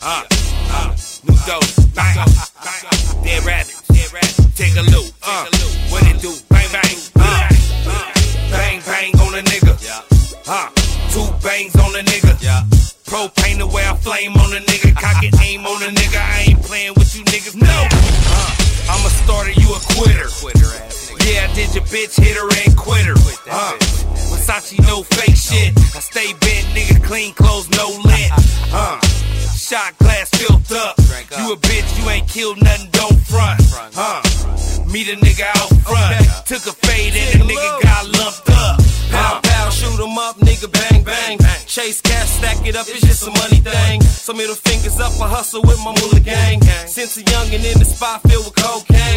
Uh, uh, new dope, bang, dead rabbit, dead rabbit, take a loop, uh, what it do, bang bang, uh, bang bang on a nigga, uh, two bangs on a nigga, propane the way I flame on a nigga, cock it, aim on a nigga, I ain't playing with you niggas, no, uh, I'm a starter, you a quitter, quitter yeah, I did your bitch hit her and quitter, uh, Versace no fake shit, I stay bent, nigga, clean clothes, no lint, uh, shot glass filled up. You a bitch, you ain't killed nothing, don't front. Huh? Meet a nigga out front. Took a fade and the nigga got lumped up. Pow, pow, shoot 'em up, nigga, bang, bang. Chase cash, stack it up, it's just a money thing. So middle fingers up, I hustle with my moolah gang. Since a youngin' in the spot filled with cocaine.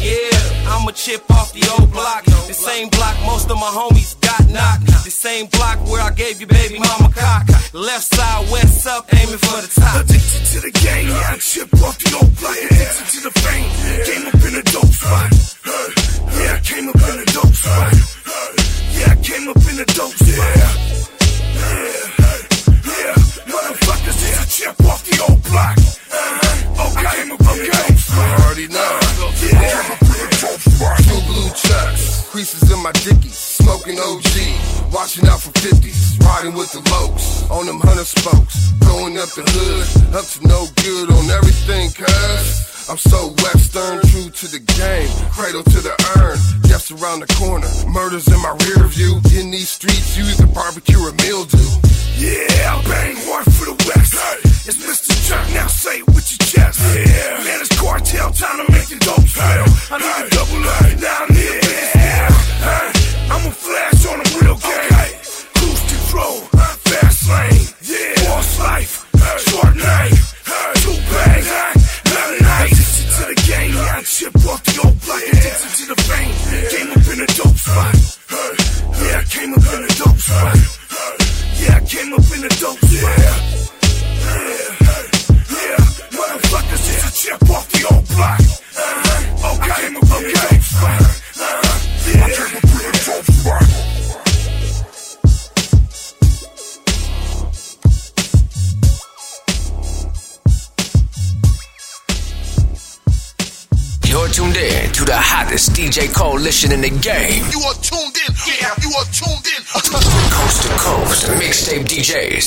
Yeah, I'm a chip off the old block. The same block most of my homies got knocked. The same block where I gave you baby mama cock. Left side, west up, aiming for the top. Addicted to the game, yeah, I chip off the old block. Addicted to the fame, came up in a dope spot. Yeah, I came up in a dope spot. Yeah, I came up in a dope spot. Creases in my dickies, smoking OG, watching out for 50s, riding with the lokes, on them hundred spokes, going up the hood, up to no good on everything, cuz. I'm so western, true to the game, cradle to the urn, death's around the corner, murders in my rear view. In these streets, you either barbecue or mildew. yeah, I bang hard for the West. It's Mr. Chuck, now say what with up in a dope spot. Yeah, yeah, motherfuckers, yeah, I chip off the old block. Uh-huh. Okay, I came up in a dope spot. Uh-huh. Yeah, I came up in a dope spot. You're tuned in to the hottest DJ coalition in the game. You are tuned mixtape DJs.